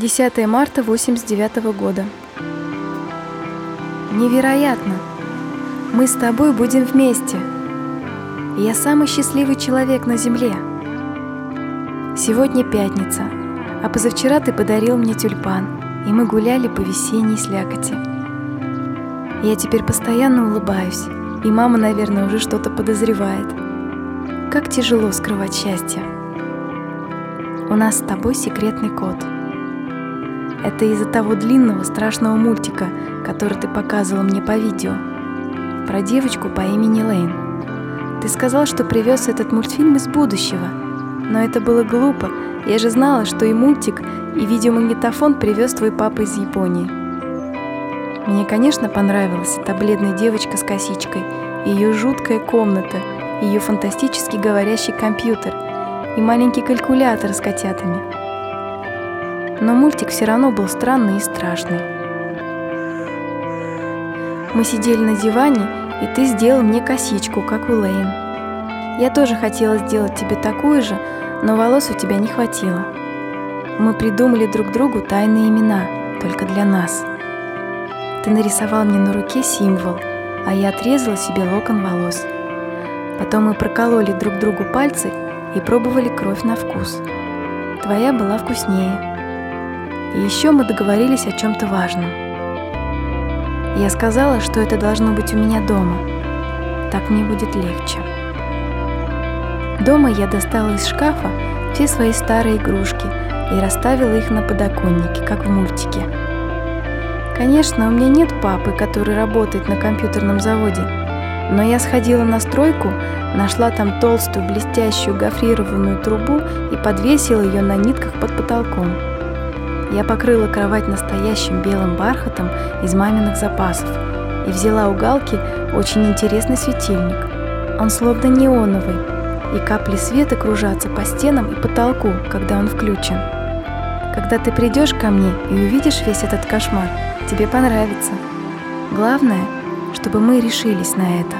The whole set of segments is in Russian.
10 марта 89 года. Невероятно! Мы с тобой будем вместе. Я самый счастливый человек на земле. Сегодня пятница, а позавчера ты подарил мне тюльпан, и мы гуляли по весенней слякоти. Я теперь постоянно улыбаюсь, и мама, наверное, уже что-то подозревает. Как тяжело скрывать счастье. У нас с тобой секретный код. Это из-за того длинного страшного мультика, который ты показывал мне по видео. Про девочку по имени Лейн. Ты сказал, что привез этот мультфильм из будущего. Но это было глупо. Я же знала, что и мультик, и видеомагнитофон привез твой папа из Японии. Мне, конечно, понравилась эта бледная девочка с косичкой, ее жуткая комната, ее фантастически говорящий компьютер и маленький калькулятор с котятами. Но мультик все равно был странный и страшный. Мы сидели на диване, и ты сделал мне косичку, как у Лейн. Я тоже хотела сделать тебе такую же, но волос у тебя не хватило. Мы придумали друг другу тайные имена, только для нас. Ты нарисовал мне на руке символ, а я отрезала себе локон волос. Потом мы прокололи друг другу пальцы и пробовали кровь на вкус. Твоя была вкуснее. И еще мы договорились о чем-то важном. Я сказала, что это должно быть у меня дома. Так мне будет легче. Дома я достала из шкафа все свои старые игрушки и расставила их на подоконнике, как в мультике. Конечно, у меня нет папы, который работает на компьютерном заводе, но я сходила на стройку, нашла там толстую блестящую гофрированную трубу и подвесила ее на нитках под потолком. Я покрыла кровать настоящим белым бархатом из маминых запасов и взяла у Галки очень интересный светильник. Он словно неоновый, и капли света кружатся по стенам и потолку, когда он включен. Когда ты придешь ко мне и увидишь весь этот кошмар, тебе понравится. Главное, чтобы мы решились на это.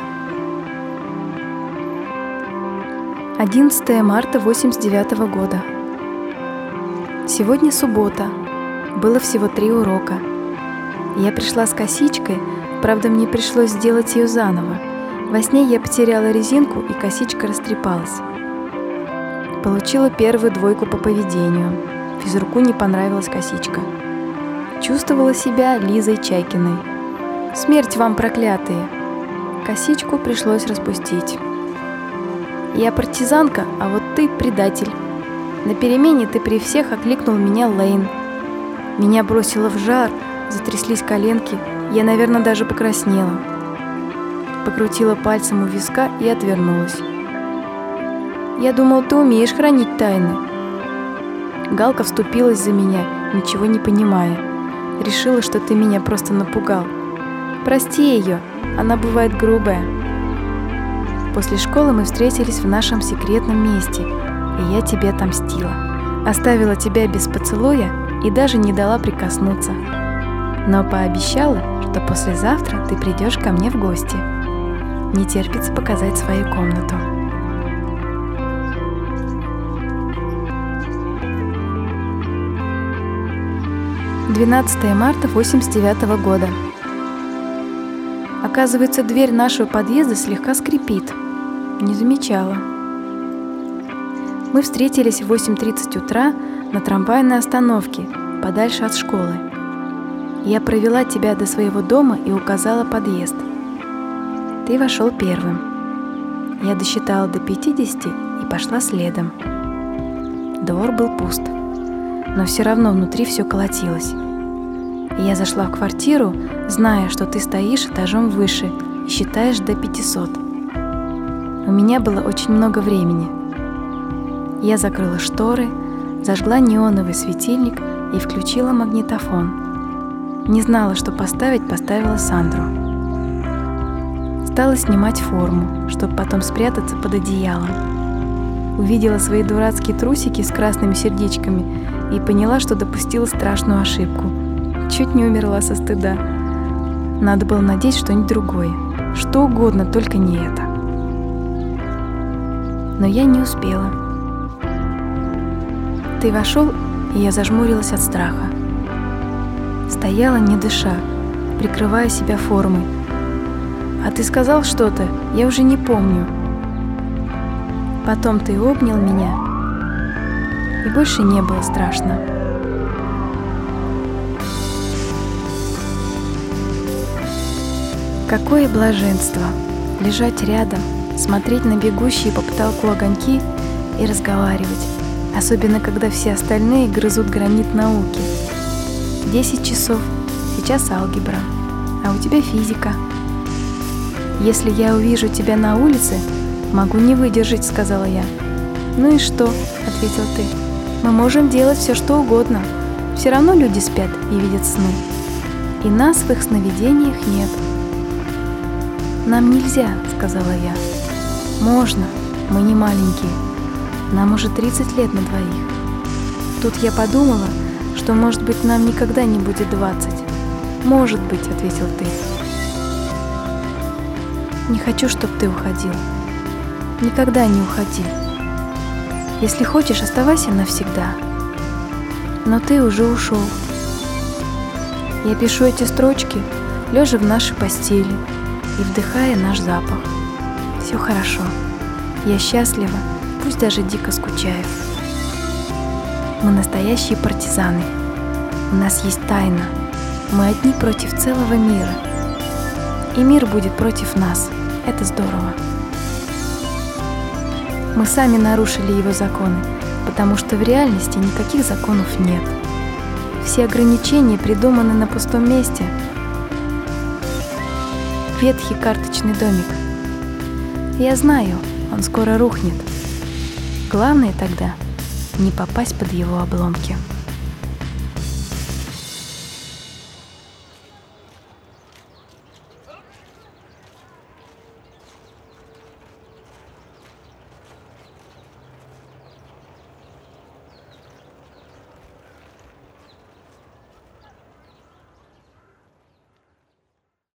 11 марта 89 года. Сегодня суббота. Было всего три урока. Я пришла с косичкой, правда мне пришлось сделать ее заново. Во сне я потеряла резинку, и косичка растрепалась. Получила первую двойку по поведению. Физруку не понравилась косичка. Чувствовала себя Лизой Чайкиной. Смерть вам, проклятые! Косичку пришлось распустить. Я партизанка, а вот ты предатель. На перемене ты при всех окликнул меня Лейн. Меня бросило в жар, затряслись коленки, я, наверное, даже покраснела. Покрутила пальцем у виска и отвернулась. Я думал, ты умеешь хранить тайны. Галка вступилась за меня, ничего не понимая. Решила, что ты меня просто напугал. Прости ее, она бывает грубая. После школы мы встретились в нашем секретном месте, и я тебе отомстила. Оставила тебя без поцелуя и даже не дала прикоснуться. Но пообещала, что послезавтра ты придешь ко мне в гости. Не терпится показать свою комнату. Двенадцатое марта 89 года. Оказывается, дверь нашего подъезда слегка скрипит. Не замечала. Мы встретились в 8.30 утра на трамвайной остановке, подальше от школы. Я провела тебя до своего дома и указала подъезд. Ты вошел первым. Я досчитала до 50 и пошла следом. Двор был пуст, но все равно внутри все колотилось. Я зашла в квартиру, зная, что ты стоишь этажом выше и считаешь до 500. У меня было очень много времени. Я закрыла шторы, зажгла неоновый светильник и включила магнитофон. Не знала, что поставить, поставила Сандру. Стала снимать форму, чтобы потом спрятаться под одеялом. Увидела свои дурацкие трусики с красными сердечками и поняла, что допустила страшную ошибку – чуть не умерла со стыда. Надо было надеть что-нибудь другое, что угодно, только не это. Но я не успела. Ты вошел и я зажмурилась от страха. Стояла, не дыша, прикрывая себя формой. «А ты сказал что-то? Я уже не помню». Потом ты обнял меня, и больше не было страшно. Какое блаженство лежать рядом, смотреть на бегущие по потолку огоньки и разговаривать, особенно когда все остальные грызут гранит науки. Десять часов, сейчас алгебра, а у тебя физика. Если я увижу тебя на улице, могу не выдержать, сказала я. Ну и что, ответил ты. Мы можем делать все, что угодно. Все равно люди спят и видят сны. И нас в их сновидениях нет. «Нам нельзя», — сказала я. «Можно, мы не маленькие. Нам уже 30 лет на двоих». Тут я подумала, что, может быть, нам никогда не будет 20. «Может быть», — ответил ты. «Не хочу, чтобы ты уходил. Никогда не уходи. Если хочешь, оставайся навсегда. Но ты уже ушел. Я пишу эти строчки, лежа в нашей постели, и вдыхая наш запах. Все хорошо. Я счастлива, пусть даже дико скучаю. Мы настоящие партизаны. У нас есть тайна. Мы одни против целого мира. И мир будет против нас. Это здорово. Мы сами нарушили его законы, потому что в реальности никаких законов нет. Все ограничения придуманы на пустом месте – ветхий карточный домик. Я знаю, он скоро рухнет. Главное тогда не попасть под его обломки.